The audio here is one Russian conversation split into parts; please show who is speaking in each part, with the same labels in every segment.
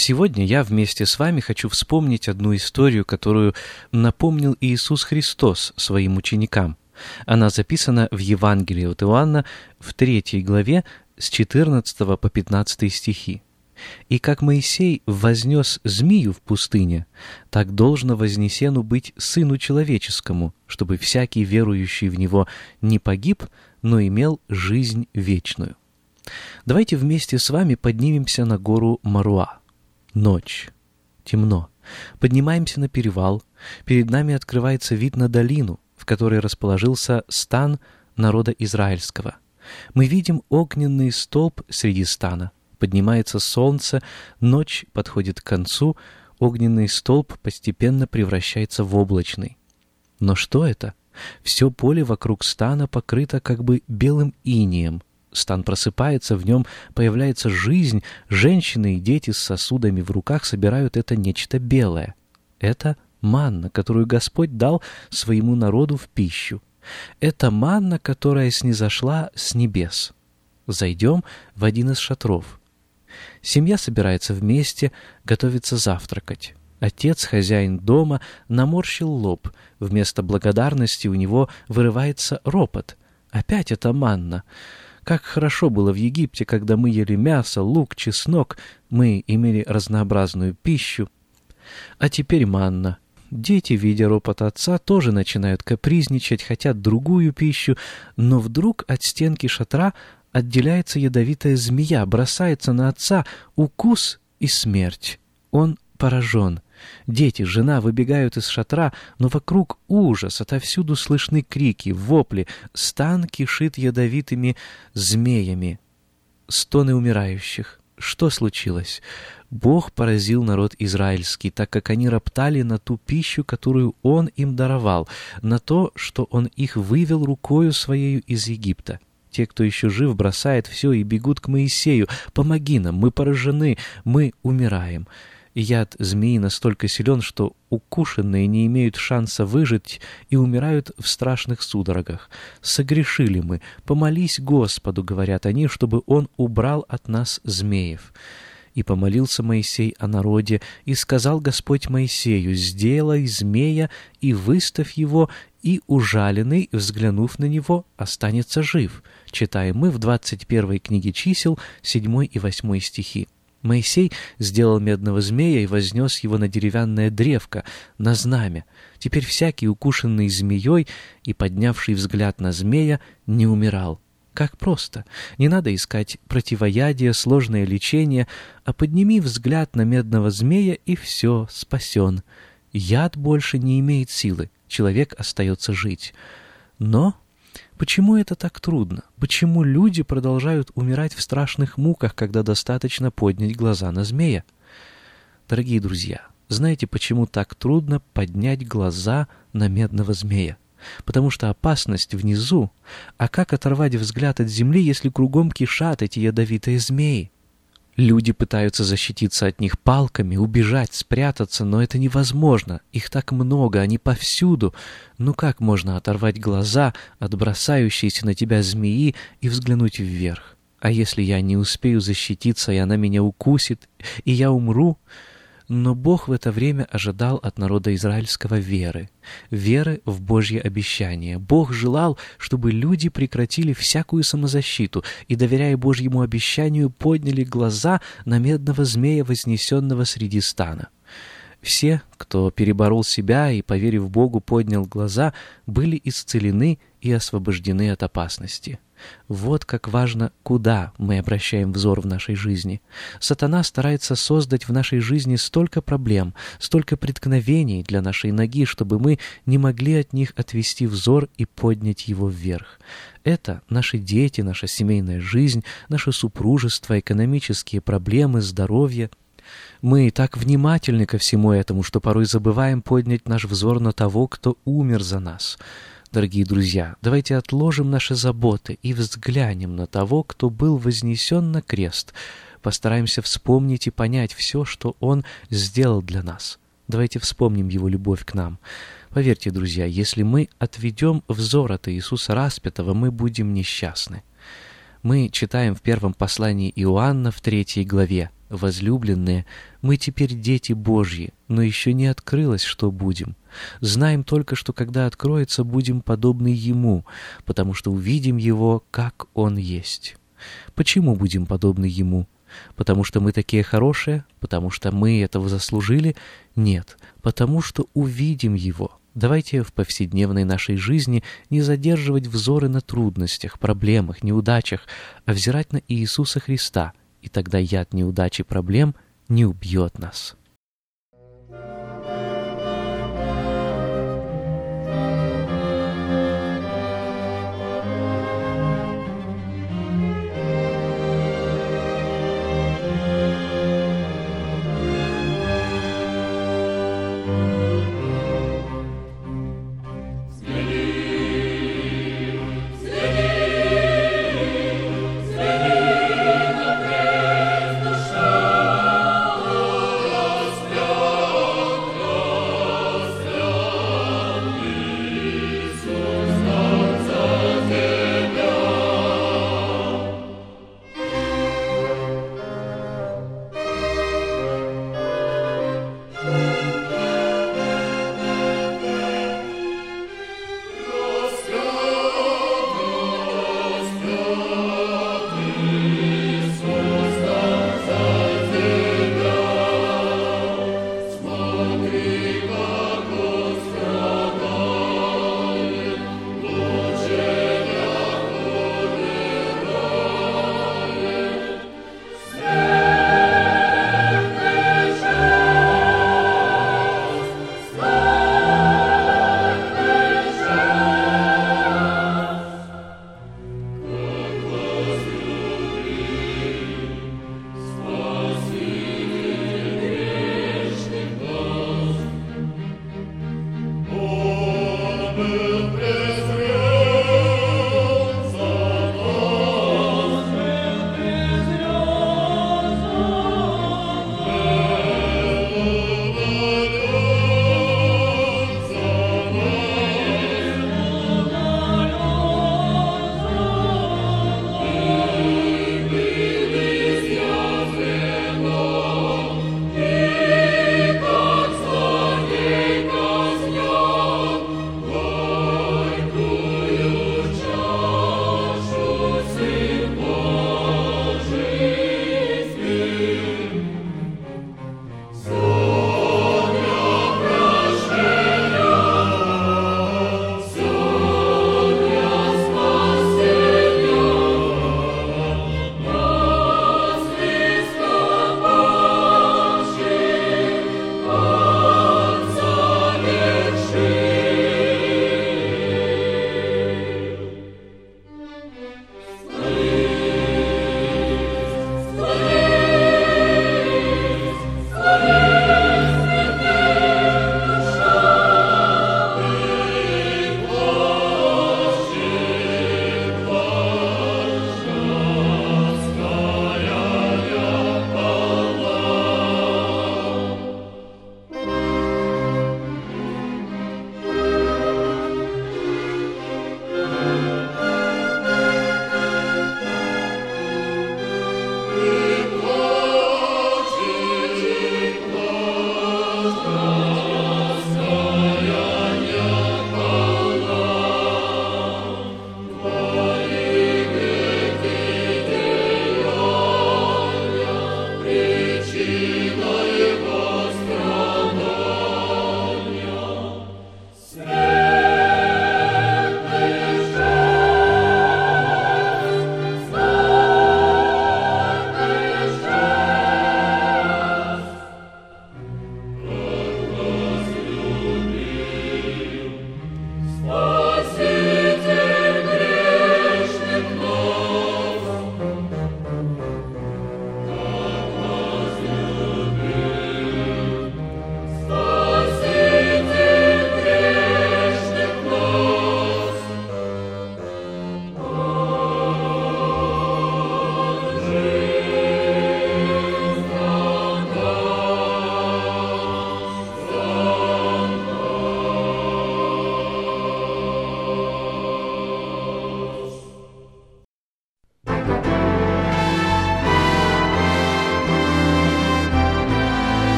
Speaker 1: Сегодня я вместе с вами хочу вспомнить одну историю, которую напомнил Иисус Христос своим ученикам. Она записана в Евангелии от Иоанна в третьей главе с 14 по 15 стихи. «И как Моисей вознес змею в пустыне, так должно вознесену быть Сыну Человеческому, чтобы всякий верующий в Него не погиб, но имел жизнь вечную». Давайте вместе с вами поднимемся на гору Маруа. Ночь. Темно. Поднимаемся на перевал. Перед нами открывается вид на долину, в которой расположился стан народа израильского. Мы видим огненный столб среди стана. Поднимается солнце, ночь подходит к концу, огненный столб постепенно превращается в облачный. Но что это? Все поле вокруг стана покрыто как бы белым инием, Стан просыпается, в нем появляется жизнь, женщины и дети с сосудами в руках собирают это нечто белое. Это манна, которую Господь дал своему народу в пищу. Это манна, которая снизошла с небес. Зайдем в один из шатров. Семья собирается вместе, готовится завтракать. Отец, хозяин дома, наморщил лоб. Вместо благодарности у него вырывается ропот. Опять это манна. Как хорошо было в Египте, когда мы ели мясо, лук, чеснок, мы имели разнообразную пищу. А теперь манна. Дети, видя ропот отца, тоже начинают капризничать, хотят другую пищу, но вдруг от стенки шатра отделяется ядовитая змея, бросается на отца, укус и смерть. Он поражен. Дети, жена выбегают из шатра, но вокруг ужас, отовсюду слышны крики, вопли, стан кишит ядовитыми змеями. Стоны умирающих. Что случилось? Бог поразил народ израильский, так как они роптали на ту пищу, которую Он им даровал, на то, что Он их вывел рукою Своею из Египта. Те, кто еще жив, бросает все и бегут к Моисею. «Помоги нам, мы поражены, мы умираем» яд змеи настолько силен, что укушенные не имеют шанса выжить и умирают в страшных судорогах. «Согрешили мы, помолись Господу», — говорят они, «чтобы Он убрал от нас змеев». И помолился Моисей о народе, и сказал Господь Моисею, «Сделай змея и выставь его, и ужаленный, взглянув на него, останется жив». Читаем мы в 21 книге чисел, 7 и 8 стихи. Моисей сделал медного змея и вознес его на деревянное древко, на знамя. Теперь всякий, укушенный змеей и поднявший взгляд на змея, не умирал. Как просто. Не надо искать противоядие, сложное лечение, а подними взгляд на медного змея, и все, спасен. Яд больше не имеет силы, человек остается жить. Но Почему это так трудно? Почему люди продолжают умирать в страшных муках, когда достаточно поднять глаза на змея? Дорогие друзья, знаете, почему так трудно поднять глаза на медного змея? потому что опасность внизу. А как оторвать взгляд от земли, если кругом кишат эти ядовитые змеи? Люди пытаются защититься от них палками, убежать, спрятаться, но это невозможно. Их так много, они повсюду. Ну как можно оторвать глаза от бросающейся на тебя змеи и взглянуть вверх? А если я не успею защититься, и она меня укусит, и я умру? Но Бог в это время ожидал от народа израильского веры, веры в Божье обещание. Бог желал, чтобы люди прекратили всякую самозащиту и, доверяя Божьему обещанию, подняли глаза на медного змея, вознесенного среди стана. Все, кто переборол себя и, поверив Богу, поднял глаза, были исцелены и освобождены от опасности. Вот как важно, куда мы обращаем взор в нашей жизни. Сатана старается создать в нашей жизни столько проблем, столько преткновений для нашей ноги, чтобы мы не могли от них отвести взор и поднять его вверх. Это наши дети, наша семейная жизнь, наше супружество, экономические проблемы, здоровье — мы так внимательны ко всему этому, что порой забываем поднять наш взор на того, кто умер за нас. Дорогие друзья, давайте отложим наши заботы и взглянем на того, кто был вознесен на крест. Постараемся вспомнить и понять все, что Он сделал для нас. Давайте вспомним Его любовь к нам. Поверьте, друзья, если мы отведем взор от Иисуса распятого, мы будем несчастны. Мы читаем в первом послании Иоанна в третьей главе возлюбленные, мы теперь дети Божьи, но еще не открылось, что будем. Знаем только, что когда откроется, будем подобны Ему, потому что увидим Его, как Он есть. Почему будем подобны Ему? Потому что мы такие хорошие? Потому что мы этого заслужили? Нет, потому что увидим Его. Давайте в повседневной нашей жизни не задерживать взоры на трудностях, проблемах, неудачах, а взирать на Иисуса Христа — и тогда яд неудачи проблем не убьет нас.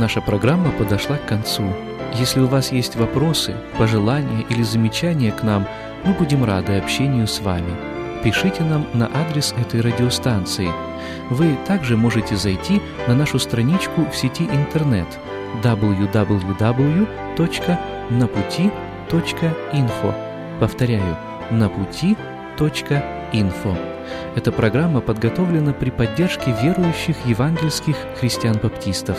Speaker 1: Наша программа подошла к концу. Если у вас есть вопросы, пожелания или замечания к нам, мы будем рады общению с вами. Пишите нам на адрес этой радиостанции. Вы также можете зайти на нашу страничку в сети интернет www.naputi.info. Повторяю, naputi.info. Эта программа подготовлена при поддержке верующих евангельских христиан-баптистов.